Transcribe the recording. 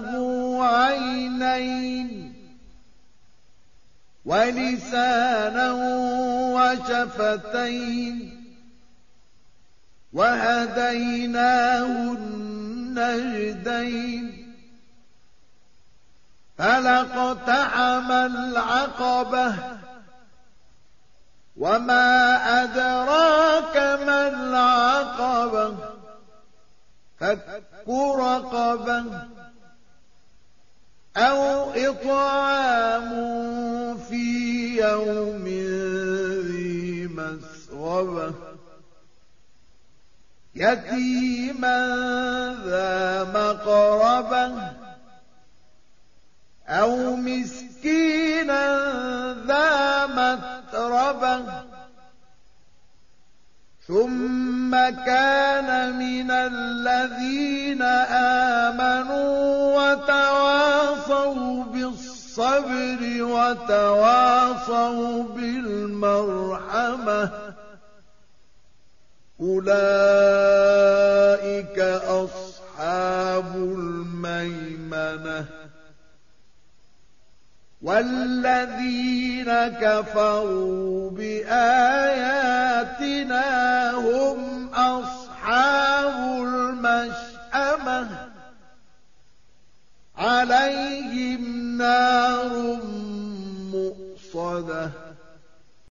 له عينين ولسانا وشفتين وهديناه النجدين فلقتحم العقبة وما أدراك ما العقبة فك رقبة أو إطعام في يوم ذي مسغبة. يتيما ذا مقربة. أو مسكينا ذا متربة. ثم كان من الذين آمنوا وتواصوا بالصبر وتواصوا بالمرحمة. أولئك أصحاب الميمنة. والذين كفروا هم نار مؤصدة.